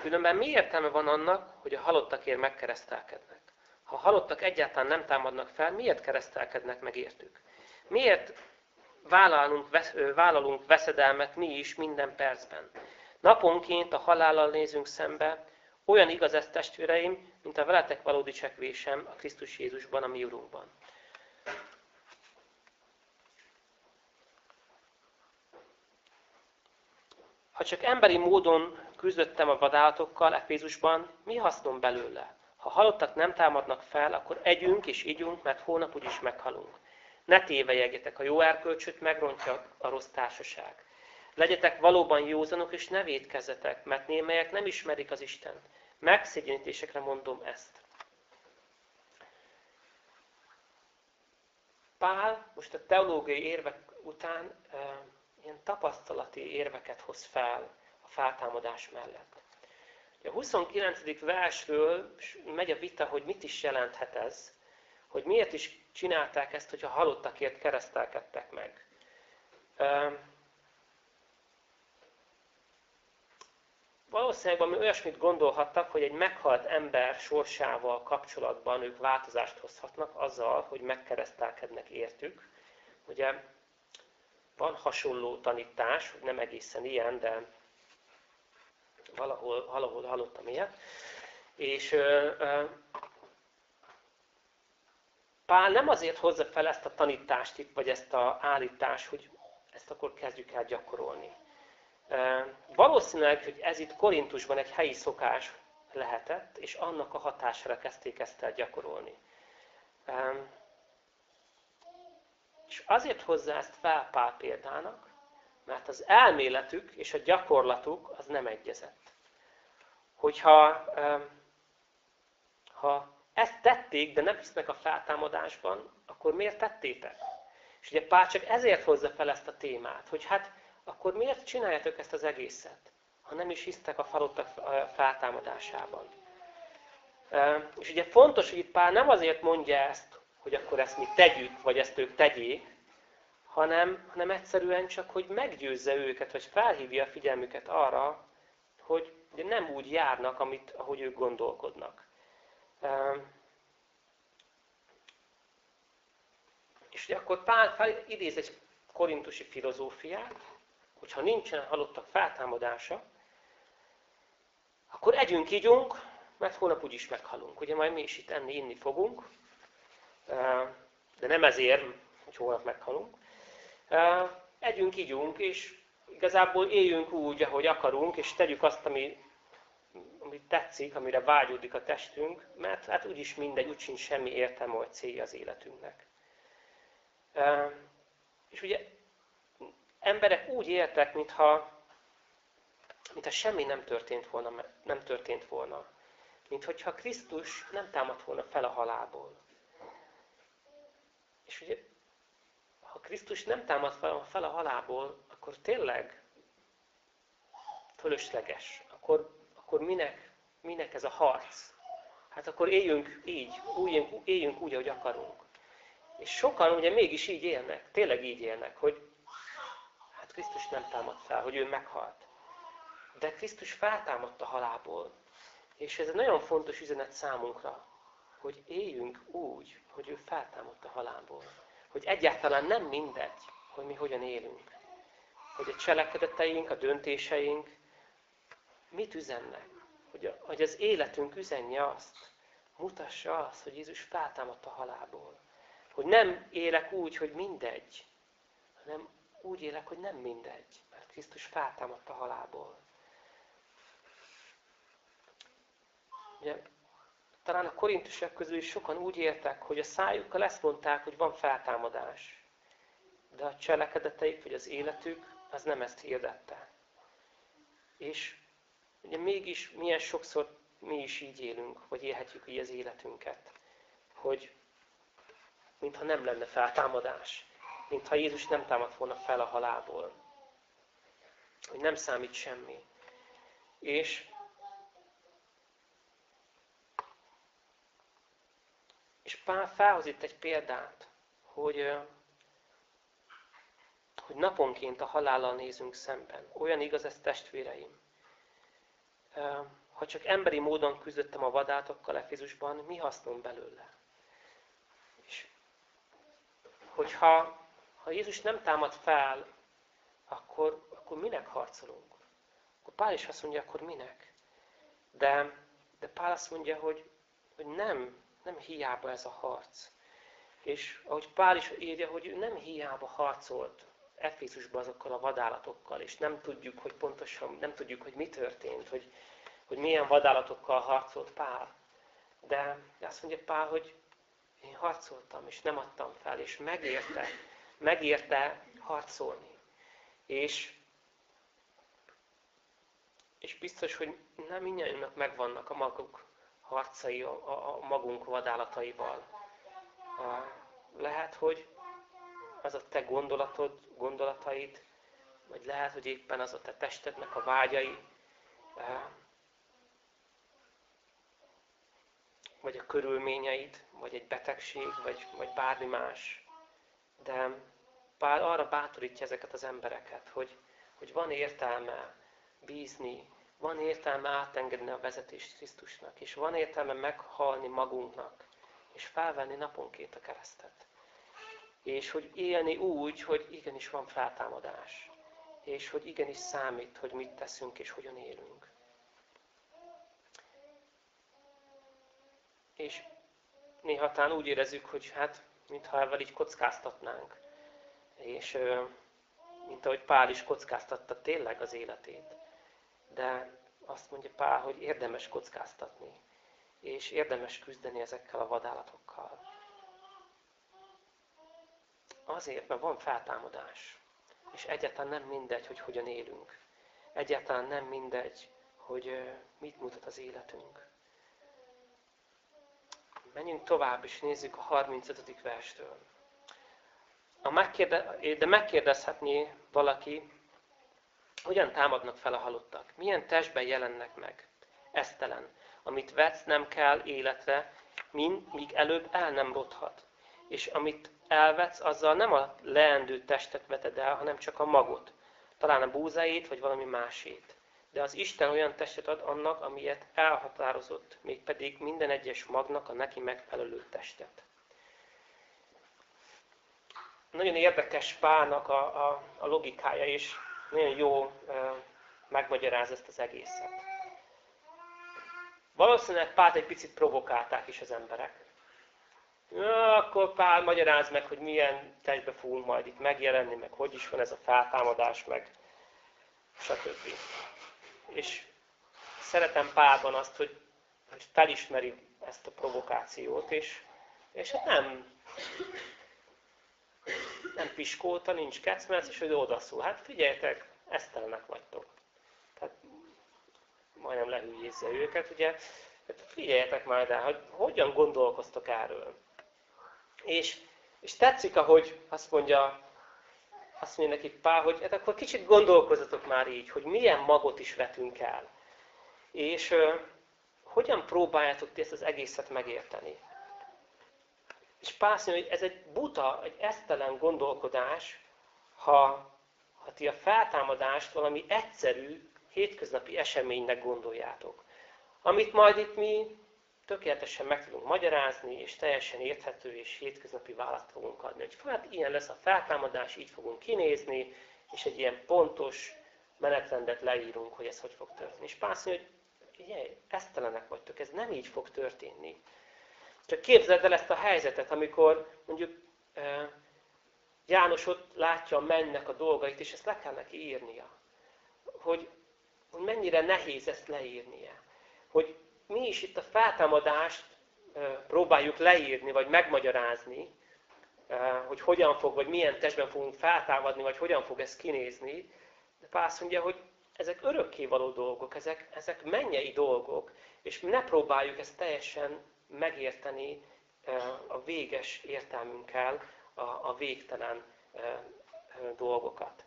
Különben mi értelme van annak, hogy a halottakért megkeresztelkednek? Ha a halottak egyáltalán nem támadnak fel, miért keresztelkednek meg értük? Miért vállalunk, vállalunk veszedelmet mi is minden percben? Naponként a halállal nézünk szembe, olyan igaz ez, testvéreim, mint a veletek valódi csekvésem a Krisztus Jézusban, a mi Urunkban. Ha csak emberi módon küzdöttem a vadállatokkal Efézusban, mi hasznom belőle? Ha halottak nem támadnak fel, akkor együnk és ígyunk, mert holnap úgyis meghalunk. Ne tévejegjetek, a jó erkölcsöt megrontja a rossz társaság. Legyetek valóban józanok, és ne védkezzetek, mert némelyek nem ismerik az Istent. Megszégyenítésekre mondom ezt. Pál most a teológiai érvek után ilyen tapasztalati érveket hoz fel a feltámadás mellett. A 29. versről megy a vita, hogy mit is jelenthet ez, hogy miért is csinálták ezt, hogyha halottakért keresztelkedtek meg. Valószínűleg valami olyasmit gondolhattak, hogy egy meghalt ember sorsával kapcsolatban ők változást hozhatnak azzal, hogy megkeresztelkednek értük. Ugye van hasonló tanítás, nem egészen ilyen, de valahol, valahol hallottam ilyet. És ö, ö, Pál nem azért hozza fel ezt a tanítást itt, vagy ezt a állítást, hogy ezt akkor kezdjük el gyakorolni. Valószínűleg, hogy ez itt Korintusban egy helyi szokás lehetett, és annak a hatására kezdték ezt el gyakorolni. És azért hozza ezt fel Pál példának, mert az elméletük és a gyakorlatuk az nem egyezett. Hogyha ha ezt tették, de nem hisznek a feltámadásban, akkor miért tettétek? És ugye Pál csak ezért hozza fel ezt a témát, hogy hát akkor miért csináljátok ezt az egészet, ha nem is hisztek a falottak feltámadásában? És ugye fontos, hogy itt Pál nem azért mondja ezt, hogy akkor ezt mi tegyük, vagy ezt ők tegyék, hanem, hanem egyszerűen csak, hogy meggyőzze őket, vagy felhívja a figyelmüket arra, hogy ugye nem úgy járnak, amit, ahogy ők gondolkodnak. És ugye akkor Pál idéz egy korintusi filozófiát, hogyha nincsen halottak feltámadása, akkor együnk, ígyunk, mert holnap úgyis meghalunk. Ugye majd mi is itt enni, inni fogunk, de nem ezért, hogy holnap meghalunk. Együnk, ígyunk, és igazából éljünk úgy, ahogy akarunk, és tegyük azt, ami, ami tetszik, amire vágyódik a testünk, mert hát úgyis mindegy, úgy sincs semmi értelme vagy célja az életünknek. És ugye emberek úgy éltek, mintha, mintha semmi nem történt volna, nem történt volna. Mint hogyha Krisztus nem támadt volna fel a halálból. És ugye, ha Krisztus nem támad fel a halálból, akkor tényleg fölösleges. Akkor, akkor minek, minek ez a harc? Hát akkor éljünk így, úgy, éljünk úgy, ahogy akarunk. És sokan ugye mégis így élnek, tényleg így élnek, hogy Krisztus nem támad fel, hogy ő meghalt. De Krisztus feltámadt a halálból. És ez egy nagyon fontos üzenet számunkra, hogy éljünk úgy, hogy ő feltámadt a halálból. Hogy egyáltalán nem mindegy, hogy mi hogyan élünk. Hogy a cselekedeteink, a döntéseink mit üzennek. Hogy, hogy az életünk üzenje azt, mutassa azt, hogy Jézus feltámadt a halálból. Hogy nem élek úgy, hogy mindegy, hanem úgy élek, hogy nem mindegy, mert Krisztus feltámadt a halálból. Ugye, talán a korintusok közül is sokan úgy értek, hogy a szájukkal ezt mondták, hogy van feltámadás. De a cselekedeteik, vagy az életük, az nem ezt hirdette. És ugye mégis milyen sokszor mi is így élünk, vagy élhetjük így az életünket, hogy mintha nem lenne feltámadás, mintha Jézus nem támadt volna fel a halálból, hogy nem számít semmi. És És Pál felhoz itt egy példát, hogy, hogy naponként a halállal nézünk szemben. Olyan igaz ez testvéreim. Ha csak emberi módon küzdöttem a vadátokkal Efizusban, mi hasznom belőle? És hogyha ha Jézus nem támad fel, akkor, akkor minek harcolunk? Akkor Pál is azt mondja, akkor minek? De, de Pál azt mondja, hogy, hogy nem, nem hiába ez a harc. És ahogy Pál is írja, hogy ő nem hiába harcolt Efézusban azokkal a vadállatokkal, és nem tudjuk, hogy pontosan, nem tudjuk, hogy mi történt, hogy, hogy milyen vadállatokkal harcolt Pál. De azt mondja Pál, hogy én harcoltam, és nem adtam fel, és megérte, megérte harcolni. És, és biztos, hogy nem mindjárt megvannak a maguk harcai a, a, a magunk vadállataival. Lehet, hogy az a te gondolatod, gondolataid, vagy lehet, hogy éppen az a te testednek a vágyai, vagy a körülményeid, vagy egy betegség, vagy, vagy bármi más. De Pál arra bátorítja ezeket az embereket, hogy, hogy van értelme bízni van értelme átengedni a vezetést Krisztusnak, és van értelme meghalni magunknak, és felvenni naponként a keresztet. És hogy élni úgy, hogy igenis van feltámadás. És hogy igenis számít, hogy mit teszünk és hogyan élünk. És néha talán úgy érezzük, hogy hát, mintha ebben így kockáztatnánk. És mint ahogy Pál is kockáztatta tényleg az életét de azt mondja Pál, hogy érdemes kockáztatni, és érdemes küzdeni ezekkel a vadállatokkal. Azért, mert van feltámadás, és egyáltalán nem mindegy, hogy hogyan élünk. Egyáltalán nem mindegy, hogy mit mutat az életünk. Menjünk tovább, és nézzük a 35. verstől. De megkérdezhetné valaki, hogyan támadnak fel a halottak? Milyen testben jelennek meg? Esztelen. Amit vetsz, nem kell életre, mind, míg előbb el nem rothat. És amit elvetsz, azzal nem a leendő testet veted el, hanem csak a magot. Talán a búzáit, vagy valami másét. De az Isten olyan testet ad annak, amilyet elhatározott, mégpedig minden egyes magnak a neki megfelelő testet. Nagyon érdekes Pálnak a, a, a logikája, és nagyon jó megmagyaráz ezt az egészet. Valószínűleg Pált egy picit provokálták is az emberek. Ja, akkor Pál magyaráz meg, hogy milyen testbe fogunk majd itt megjelenni, meg hogy is van ez a feltámadás, meg, stb. És szeretem Pálban azt, hogy, hogy felismeri ezt a provokációt, és, és hát nem, nem piskolta, nincs kecmec, és hogy odaszól. Hát figyeljetek, esztelenek vagytok. Tehát majdnem lehülyézze őket, ugye. Hát figyeljetek már rá, hogy hogyan gondolkoztok erről. És, és tetszik, ahogy azt mondja, azt mondja neki Pál, hogy hát akkor kicsit gondolkozatok már így, hogy milyen magot is vetünk el. És hogyan próbáljátok ti ezt az egészet megérteni. És mondja, hogy ez egy buta, egy esztelen gondolkodás, ha, ha ti a feltámadást valami egyszerű, hétköznapi eseménynek gondoljátok. Amit majd itt mi tökéletesen meg tudunk magyarázni, és teljesen érthető és hétköznapi választ fogunk adni. Hogy hát ilyen lesz a feltámadás, így fogunk kinézni, és egy ilyen pontos menetrendet leírunk, hogy ez hogy fog történni. És mondja, hogy figyelj, esztelenek vagytok, ez nem így fog történni. Csak képzeld el ezt a helyzetet, amikor mondjuk János ott látja a mennek a dolgait, és ezt le kell neki írnia. Hogy, hogy mennyire nehéz ezt leírnia. Hogy mi is itt a feltámadást próbáljuk leírni, vagy megmagyarázni, hogy hogyan fog, vagy milyen testben fogunk feltámadni, vagy hogyan fog ez kinézni. De Pál mondja, hogy ezek örökkévaló dolgok, ezek, ezek mennyei dolgok, és ne próbáljuk ezt teljesen megérteni a véges értelmünkkel a, a végtelen dolgokat.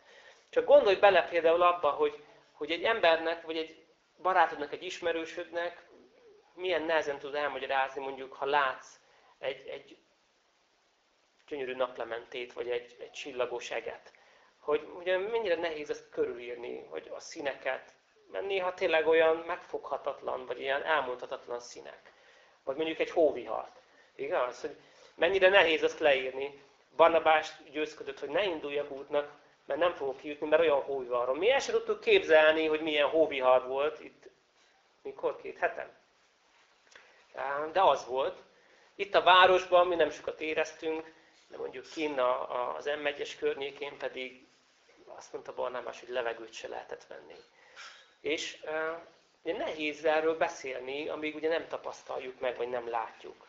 Csak gondolj bele például abba, hogy, hogy egy embernek, vagy egy barátodnak, egy ismerősödnek milyen nehezen tud elmagyarázni, mondjuk, ha látsz egy, egy gyönyörű naplementét, vagy egy, egy csillagos eget. Hogy ugye mennyire nehéz ezt körülírni, hogy a színeket, mert néha tényleg olyan megfoghatatlan, vagy ilyen elmondhatatlan színek. Vagy mondjuk egy hóvihart. Igaz? Hogy mennyire nehéz ezt leírni. Barnabás győzködött, hogy ne induljak útnak, mert nem fogok kijutni, mert olyan hóvihar van. Mi el sem tudtuk képzelni, hogy milyen hóvihar volt itt, mikor két hetem. De az volt. Itt a városban mi nem sokat éreztünk, de mondjuk kinn az M1-es környékén pedig azt mondta Barnabás, hogy levegőt se lehetett venni. És ugye nehéz erről beszélni, amíg ugye nem tapasztaljuk meg, vagy nem látjuk.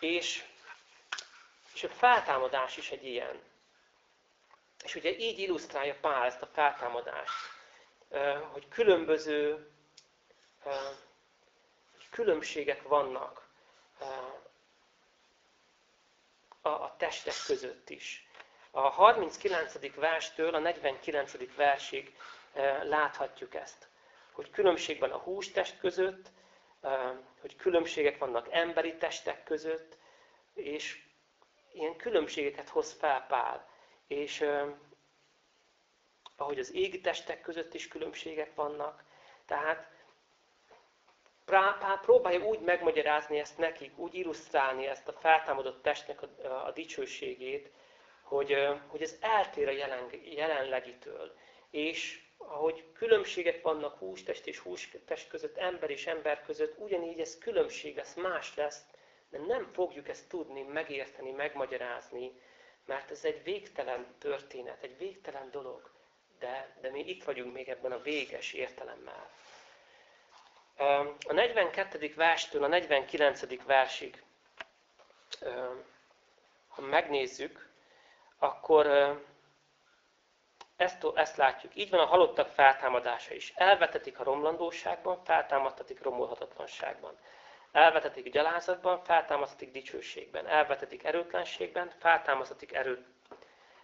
És, és a feltámadás is egy ilyen. És ugye így illusztrálja Pál ezt a feltámadást, hogy különböző különbségek vannak a testek között is. A 39. verstől a 49. versig láthatjuk ezt. Hogy különbség van a hústest között, hogy különbségek vannak emberi testek között, és ilyen különbségeket hoz fel Pál. És ahogy az égi testek között is különbségek vannak, tehát Pál próbálja úgy megmagyarázni ezt nekik, úgy illusztrálni ezt a feltámadott testnek a, a dicsőségét, hogy, hogy ez eltér a jelen, jelenlegitől. És ahogy különbségek vannak hústest és hústest között, ember és ember között, ugyanígy ez különbség lesz, más lesz, de nem fogjuk ezt tudni, megérteni, megmagyarázni, mert ez egy végtelen történet, egy végtelen dolog. De, de mi itt vagyunk még ebben a véges értelemmel. A 42. verstől a 49. versig, ha megnézzük, akkor ezt, ezt látjuk. Így van a halottak feltámadása is. Elvetetik a romlandóságban, feltámadtatik romolhatatlanságban. Elvetetik gyalázatban, feltámasztatik dicsőségben. Elvetetik erőtlenségben, feltámasztatik erő,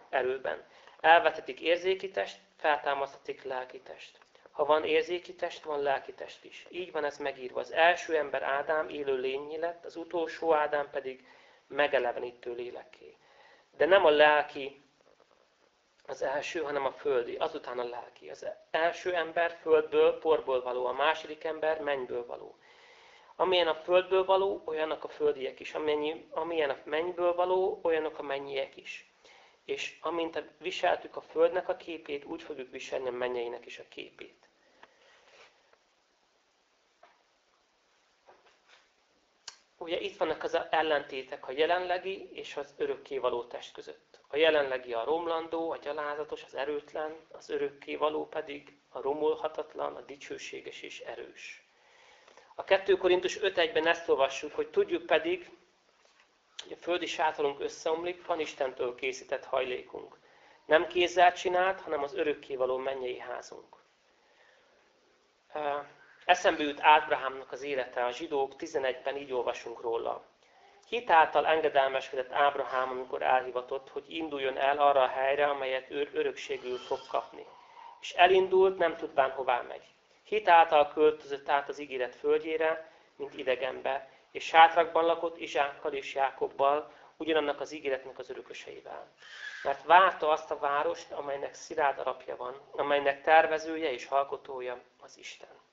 erőben. Elvetetik érzéki test, feltámasztatik lelki test. Ha van érzéki test, van lelki test is. Így van ez megírva. Az első ember Ádám élő lényi lett, az utolsó Ádám pedig megelevenítő lélekké. De nem a lelki az első, hanem a földi, azután a lelki. Az első ember földből, porból való, a második ember mennyből való. Amilyen a földből való, olyanok a földiek is. Amennyi, amilyen a mennyből való, olyanok a mennyiek is. És amint viseltük a földnek a képét, úgy fogjuk viselni a mennyeinek is a képét. Ugye itt vannak az ellentétek a jelenlegi és az örökkévaló test között. A jelenlegi a romlandó, a gyalázatos, az erőtlen, az örökkévaló pedig a romolhatatlan, a dicsőséges és erős. A 2 Korintus 5.1-ben ezt olvassuk, hogy tudjuk pedig, hogy a földi sátorunk összeomlik, van Istentől készített hajlékunk. Nem kézzel csinált, hanem az örökkévaló mennyei házunk. Eszembe jut Ábrahámnak az élete, a zsidók 11-ben így olvasunk róla. Hitáltal engedelmeskedett Ábrahám, amikor elhivatott, hogy induljon el arra a helyre, amelyet ő örökségül fog kapni. És elindult, nem tudván hová megy. Hitáltal költözött át az ígéret földjére, mint idegenbe, és sátrakban lakott Izsákkal és Jákobbal, ugyanannak az ígéretnek az örököseivel. Mert várta azt a várost, amelynek szilárd alapja van, amelynek tervezője és alkotója az Isten.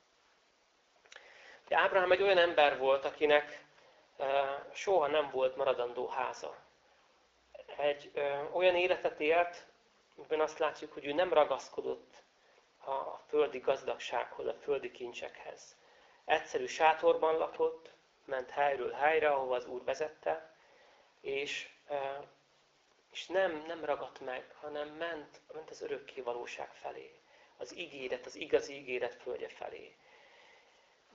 De Ábrahám egy olyan ember volt, akinek soha nem volt maradandó háza. Egy olyan életet élt, amiben azt látjuk, hogy ő nem ragaszkodott a földi gazdagsághoz, a földi kincsekhez. Egyszerű sátorban lakott, ment helyről helyre, ahova az Úr vezette, és, és nem, nem ragadt meg, hanem ment, ment az örökké valóság felé. Az ígéret, az igazi ígéret földje felé.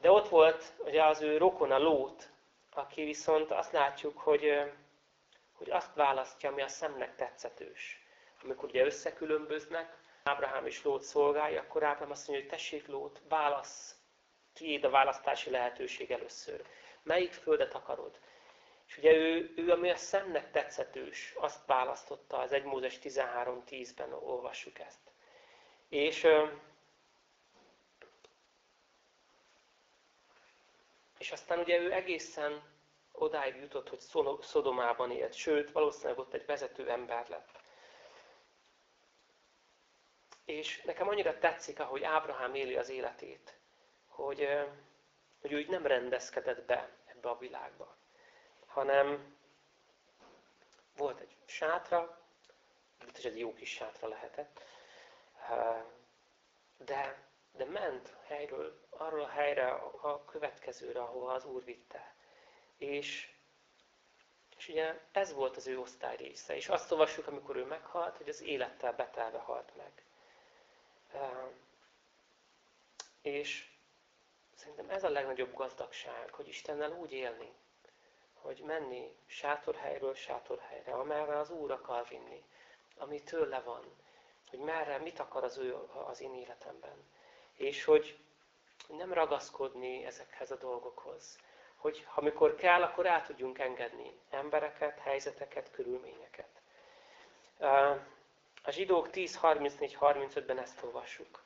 De ott volt ugye az ő rokona Lót, aki viszont azt látjuk, hogy, hogy azt választja, ami a szemnek tetszetős. Amikor ugye összekülönböznek, Ábrahám is Lót szolgálja, akkor Ábrahám azt mondja, hogy tessék Lót, válasz, tiéd a választási lehetőség először. Melyik földet akarod? És ugye ő, ő ami a szemnek tetszetős, azt választotta, az 1 Mózes 13.10-ben olvassuk ezt. És És aztán ugye ő egészen odáig jutott, hogy Szodomában élt, sőt, valószínűleg ott egy vezető ember lett. És nekem annyira tetszik, ahogy Ábrahám éli az életét, hogy, hogy ő így nem rendezkedett be ebbe a világba, hanem volt egy sátra, biztos egy jó kis sátra lehetett, de, de ment helyről arról a helyre, a következőre, ahova az Úr vitte. És, és ugye ez volt az ő osztály része. És azt olvassuk, amikor ő meghalt, hogy az élettel betelve halt meg. És szerintem ez a legnagyobb gazdagság, hogy Istennel úgy élni, hogy menni sátorhelyről sátorhelyre, amerre az Úr akar vinni, ami tőle van, hogy merre, mit akar az ő az én életemben. És hogy nem ragaszkodni ezekhez a dolgokhoz. Hogy amikor kell, akkor el tudjunk engedni embereket, helyzeteket, körülményeket. A zsidók 10.34-35-ben ezt olvassuk.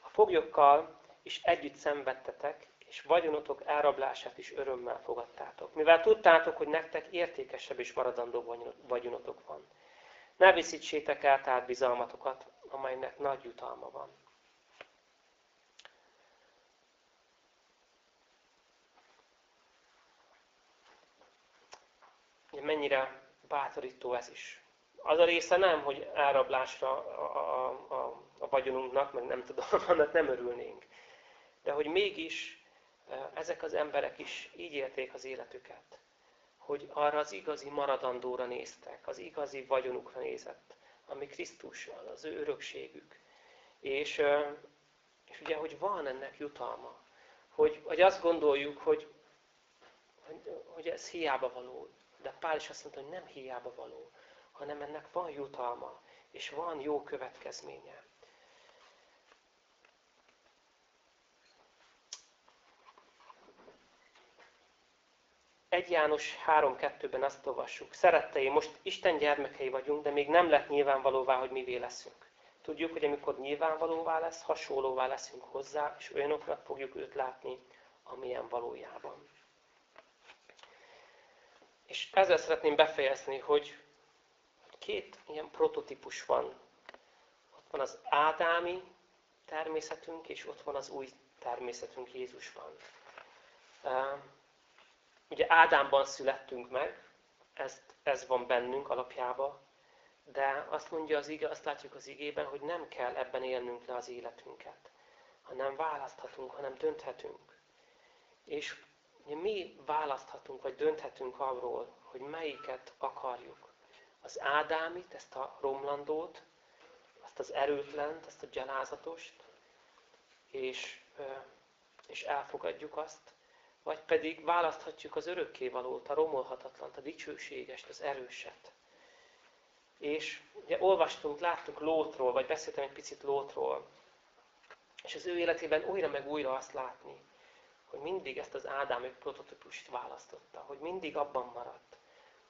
A foglyokkal is együtt szenvedtetek, és vagyonotok elrablását is örömmel fogadtátok. Mivel tudtátok, hogy nektek értékesebb és maradandó vagyonotok van. Ne viszítsétek el tehát bizalmatokat, amelynek nagy jutalma van. Mennyire bátorító ez is. Az a része nem, hogy árablásra a, a, a, a vagyonunknak, meg nem tudom, annak nem örülnénk. De hogy mégis e, ezek az emberek is így élték az életüket. Hogy arra az igazi maradandóra néztek, az igazi vagyonukra nézett, ami Krisztus, az ő örökségük. És, e, és ugye, hogy van ennek jutalma. Hogy, hogy azt gondoljuk, hogy, hogy ez hiába való. De Pál is azt mondta, hogy nem hiába való, hanem ennek van jutalma, és van jó következménye. Egy János 3.2-ben azt olvassuk. Szerettei, most Isten gyermekei vagyunk, de még nem lett nyilvánvalóvá, hogy mivé leszünk. Tudjuk, hogy amikor nyilvánvalóvá lesz, hasonlóvá leszünk hozzá, és olyanoknak fogjuk őt látni, amilyen valójában. És ezzel szeretném befejezni, hogy két ilyen prototípus van. Ott van az ádámi természetünk, és ott van az új természetünk Jézusban. Ugye Ádámban születtünk meg, ez, ez van bennünk alapjában, de azt mondja az ige, azt látjuk az igében, hogy nem kell ebben élnünk le az életünket, hanem választhatunk, hanem dönthetünk. És ugye mi választhatunk, vagy dönthetünk arról, hogy melyiket akarjuk. Az Ádámit, ezt a romlandót, azt az erőtlent, ezt a gyalázatost, és, és elfogadjuk azt, vagy pedig választhatjuk az örökkévalót, a romolhatatlant, a dicsőségest, az erőset. És ugye olvastunk, láttunk Lótról, vagy beszéltem egy picit Lótról, és az ő életében újra meg újra azt látni, hogy mindig ezt az Ádámi prototípust választotta, hogy mindig abban maradt.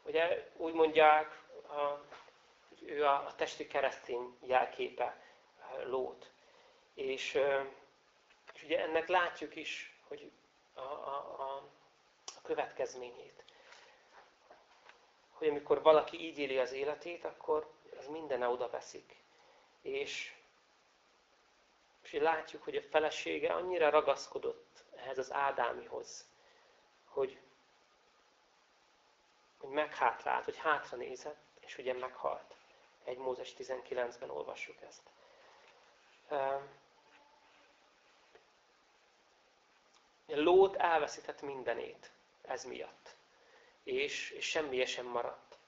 Ugye úgy mondják, a, ő a, a testi keresztény jelképe, Lót. És, és ugye ennek látjuk is, hogy a, a, a, a következményét. Hogy amikor valaki így éli az életét, akkor az minden oda veszik. És, és látjuk, hogy a felesége annyira ragaszkodott ehhez az Ádámihoz, hogy, hogy meghátrált, hogy hátra nézett, és ugye meghalt. Egy Mózes 19-ben olvassuk ezt. Lót elveszített mindenét ez miatt. És, és semmi sem maradt.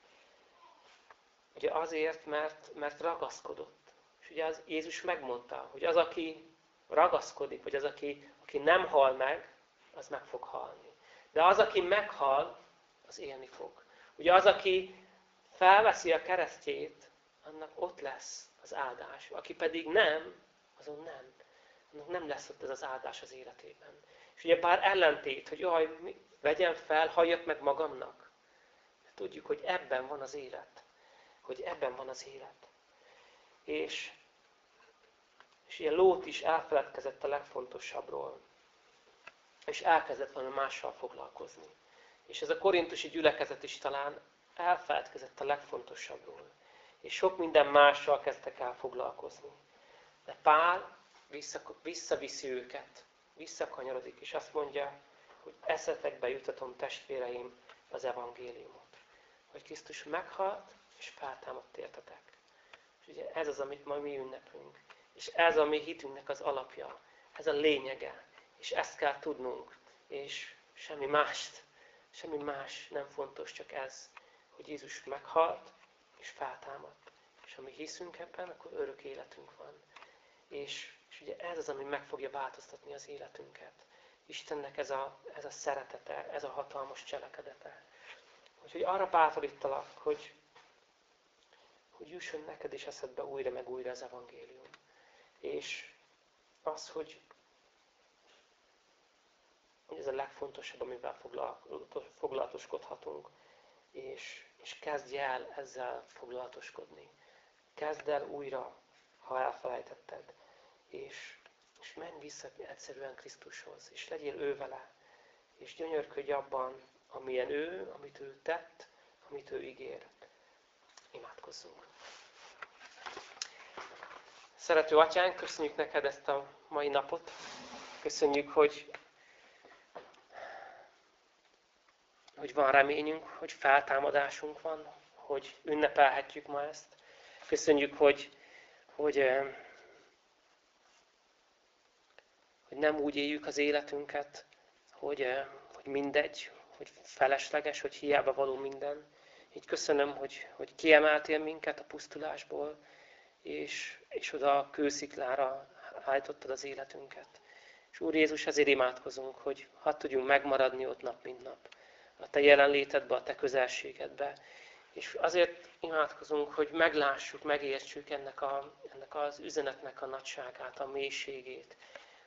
Ugye azért, mert, mert ragaszkodott. És ugye az Jézus megmondta, hogy az, aki ragaszkodik, vagy az, aki, aki nem hal meg, az meg fog halni. De az, aki meghal, az élni fog. Ugye az, aki felveszi a keresztjét, annak ott lesz az áldás. Aki pedig nem, azon nem. Annak nem lesz ott ez az áldás az életében. És ugye pár ellentét, hogy jaj, vegyem fel, halljak meg magamnak. Tudjuk, hogy ebben van az élet. Hogy ebben van az élet. És, és ilyen Lót is elfeledkezett a legfontosabbról. És elkezdett valami mással foglalkozni. És ez a korintusi gyülekezet is talán elfeledkezett a legfontosabbról. És sok minden mással kezdtek el foglalkozni. De Pál visszaviszi őket visszakanyarodik, és azt mondja, hogy eszetekbe jutatom testvéreim az evangéliumot. Hogy Krisztus meghalt, és feltámadt értetek. És ugye ez az, amit ma mi ünnepünk. És ez a mi hitünknek az alapja. Ez a lényege. És ezt kell tudnunk. És semmi mást, semmi más nem fontos, csak ez, hogy Jézus meghalt, és feltámadt. És ha mi hiszünk ebben, akkor örök életünk van. És és ugye ez az, ami meg fogja változtatni az életünket. Istennek ez a, ez a szeretete, ez a hatalmas cselekedete. Úgyhogy arra bátorítalak, hogy, hogy jusson neked is eszedbe újra meg újra az evangélium. És az, hogy, hogy ez a legfontosabb, amivel foglalatoskodhatunk. És, és kezdj el ezzel foglalatoskodni. Kezd el újra, ha elfelejtetted és, és menj vissza egyszerűen Krisztushoz, és legyél ő vele, és gyönyörködj abban, amilyen ő, amit ő tett, amit ő ígér. Imádkozzunk. Szerető Atyánk, köszönjük neked ezt a mai napot. Köszönjük, hogy, hogy van reményünk, hogy feltámadásunk van, hogy ünnepelhetjük ma ezt. Köszönjük, hogy, hogy hogy nem úgy éljük az életünket, hogy, eh, hogy mindegy, hogy felesleges, hogy hiába való minden. Így köszönöm, hogy, hogy kiemeltél minket a pusztulásból, és, és oda a kősziklára állítottad az életünket. És Úr Jézus, ezért imádkozunk, hogy hadd tudjunk megmaradni ott nap, mint nap. A Te jelenlétedbe, a Te közelségedbe. És azért imádkozunk, hogy meglássuk, megértsük ennek, a, ennek az üzenetnek a nagyságát, a mélységét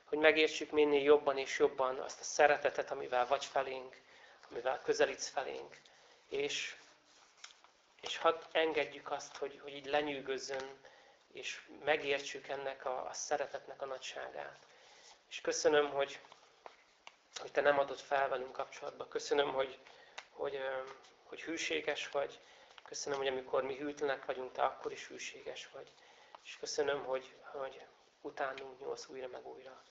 hogy megértsük minél jobban és jobban azt a szeretetet, amivel vagy felénk, amivel közelítsz felénk. És, és hadd engedjük azt, hogy, hogy így lenyűgözzön, és megértsük ennek a, a szeretetnek a nagyságát. És köszönöm, hogy, hogy Te nem adott fel velünk kapcsolatba. Köszönöm, hogy, hogy, hogy hűséges vagy. Köszönöm, hogy amikor mi hűtlenek vagyunk, Te akkor is hűséges vagy. És köszönöm, hogy, hogy utánunk nyolc újra meg újra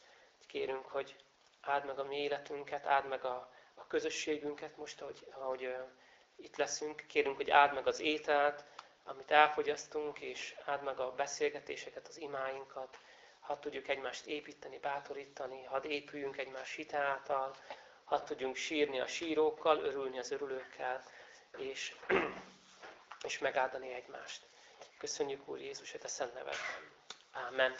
kérünk, hogy áld meg a mi életünket, áld meg a, a közösségünket most, ahogy, ahogy uh, itt leszünk. Kérünk, hogy áld meg az ételt, amit elfogyasztunk, és áld meg a beszélgetéseket, az imáinkat, hadd tudjuk egymást építeni, bátorítani, hadd épüljünk egymás hite által, hadd tudjunk sírni a sírókkal, örülni az örülőkkel, és, és megáldani egymást. Köszönjük Úr Jézus, a Te szent nevedben. Amen.